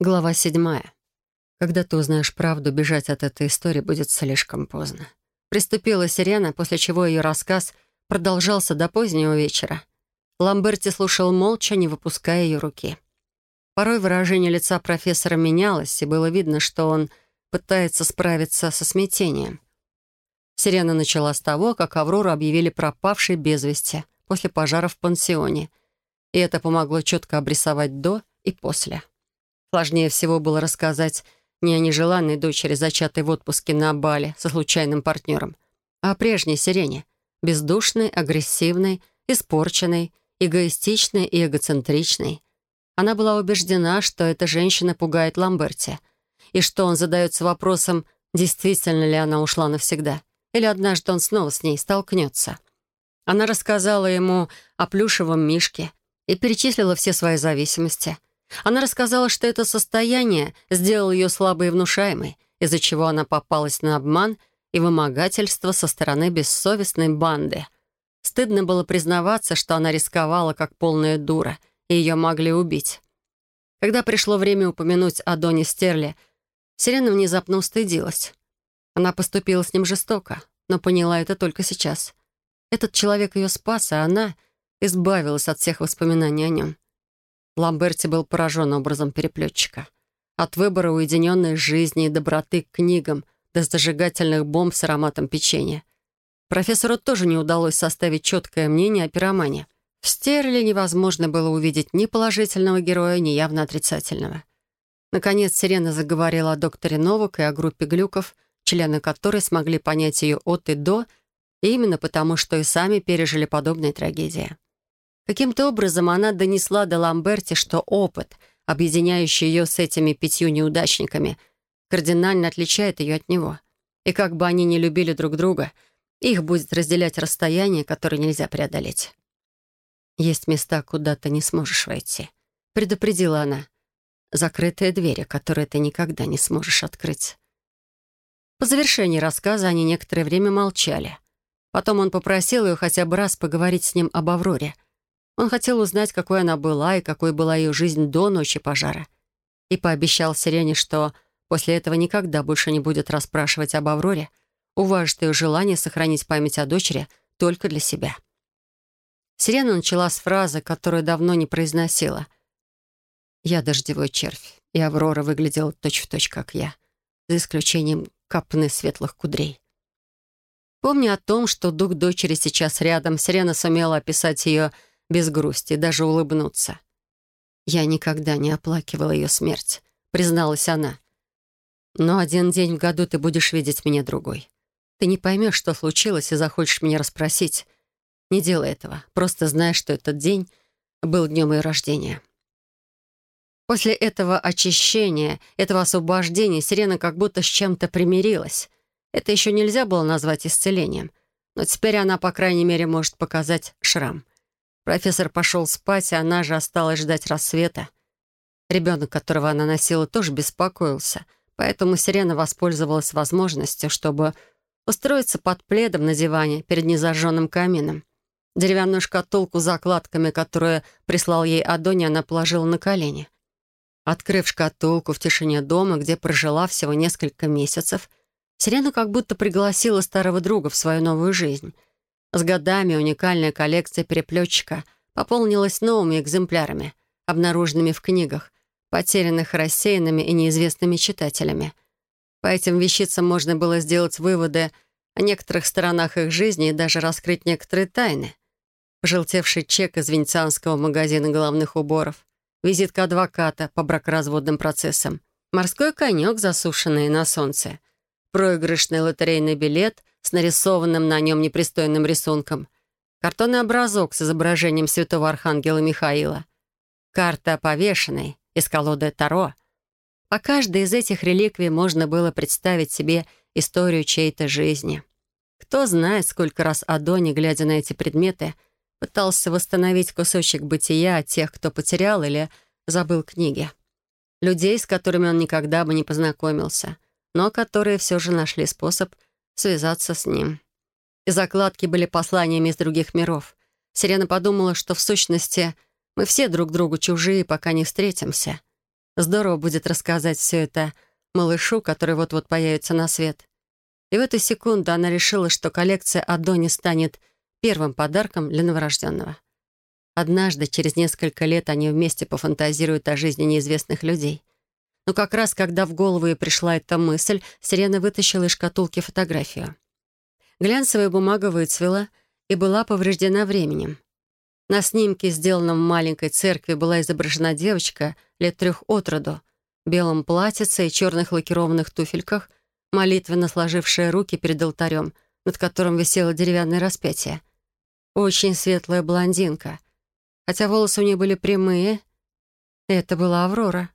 Глава седьмая. Когда ты узнаешь правду, бежать от этой истории будет слишком поздно. Приступила сирена, после чего ее рассказ продолжался до позднего вечера. Ламберти слушал молча, не выпуская ее руки. Порой выражение лица профессора менялось, и было видно, что он пытается справиться со смятением. Сирена начала с того, как Аврору объявили пропавшей без вести после пожара в пансионе, и это помогло четко обрисовать до и после. Сложнее всего было рассказать не о нежеланной дочери, зачатой в отпуске на Бали со случайным партнером, а о прежней Сирене, бездушной, агрессивной, испорченной, эгоистичной и эгоцентричной. Она была убеждена, что эта женщина пугает Ламберти, и что он задается вопросом, действительно ли она ушла навсегда, или однажды он снова с ней столкнется. Она рассказала ему о плюшевом мишке и перечислила все свои зависимости — она рассказала, что это состояние сделало ее слабой и внушаемой, из-за чего она попалась на обман и вымогательство со стороны бессовестной банды. Стыдно было признаваться, что она рисковала, как полная дура, и ее могли убить. Когда пришло время упомянуть о Доне Стерле, Сирена внезапно устыдилась. Она поступила с ним жестоко, но поняла это только сейчас. Этот человек ее спас, а она избавилась от всех воспоминаний о нем. Ламберти был поражен образом переплетчика. От выбора уединенной жизни и доброты к книгам до зажигательных бомб с ароматом печенья. Профессору тоже не удалось составить четкое мнение о пиромане. В Стерле невозможно было увидеть ни положительного героя, ни явно отрицательного. Наконец, Сирена заговорила о докторе Новак и о группе глюков, члены которой смогли понять ее от и до, именно потому, что и сами пережили подобные трагедии. Каким-то образом она донесла до Ламберти, что опыт, объединяющий ее с этими пятью неудачниками, кардинально отличает ее от него. И как бы они ни любили друг друга, их будет разделять расстояние, которое нельзя преодолеть. «Есть места, куда ты не сможешь войти», — предупредила она. «Закрытые двери, которые ты никогда не сможешь открыть». По завершении рассказа они некоторое время молчали. Потом он попросил ее хотя бы раз поговорить с ним об Авроре — он хотел узнать, какой она была и какой была ее жизнь до ночи пожара. И пообещал Сирене, что после этого никогда больше не будет расспрашивать об Авроре, уважит ее желание сохранить память о дочери только для себя. Сирена начала с фразы, которую давно не произносила. «Я дождевой червь, и Аврора выглядела точь-в-точь, точь, как я, за исключением капны светлых кудрей». Помня о том, что дух дочери сейчас рядом, Сирена сумела описать ее без грусти, даже улыбнуться. «Я никогда не оплакивала ее смерть», — призналась она. «Но один день в году ты будешь видеть меня другой. Ты не поймешь, что случилось, и захочешь меня расспросить. Не делай этого. Просто знай, что этот день был днем ее рождения». После этого очищения, этого освобождения, Сирена как будто с чем-то примирилась. Это еще нельзя было назвать исцелением. Но теперь она, по крайней мере, может показать шрам. Профессор пошел спать, а она же осталась ждать рассвета. Ребенок, которого она носила, тоже беспокоился, поэтому Сирена воспользовалась возможностью, чтобы устроиться под пледом на диване перед незажженным камином. Деревянную шкатулку с закладками, которую прислал ей Адони, она положила на колени. Открыв шкатулку в тишине дома, где прожила всего несколько месяцев, Сирена как будто пригласила старого друга в свою новую жизнь — с годами уникальная коллекция переплетчика пополнилась новыми экземплярами, обнаруженными в книгах, потерянных рассеянными и неизвестными читателями. По этим вещицам можно было сделать выводы о некоторых сторонах их жизни и даже раскрыть некоторые тайны. Пожелтевший чек из венецианского магазина головных уборов, визитка адвоката по бракоразводным процессам, морской конек, засушенный на солнце, проигрышный лотерейный билет с нарисованным на нем непристойным рисунком, картонный образок с изображением святого архангела Михаила, карта повешенной из колоды Таро. По каждой из этих реликвий можно было представить себе историю чьей-то жизни. Кто знает, сколько раз Адони, глядя на эти предметы, пытался восстановить кусочек бытия тех, кто потерял или забыл книги. Людей, с которыми он никогда бы не познакомился, но которые все же нашли способ — связаться с ним. И закладки были посланиями из других миров. Сирена подумала, что в сущности мы все друг другу чужие, пока не встретимся. Здорово будет рассказать все это малышу, который вот-вот появится на свет. И в эту секунду она решила, что коллекция Адони станет первым подарком для новорожденного. Однажды, через несколько лет, они вместе пофантазируют о жизни неизвестных людей. Но как раз, когда в голову ей пришла эта мысль, Сирена вытащила из шкатулки фотографию. Глянцевая бумага выцвела и была повреждена временем. На снимке, сделанном в маленькой церкви, была изображена девочка лет трех от роду, в белом платьице и черных лакированных туфельках, молитвенно сложившая руки перед алтарем, над которым висело деревянное распятие. Очень светлая блондинка. Хотя волосы у нее были прямые, это была Аврора.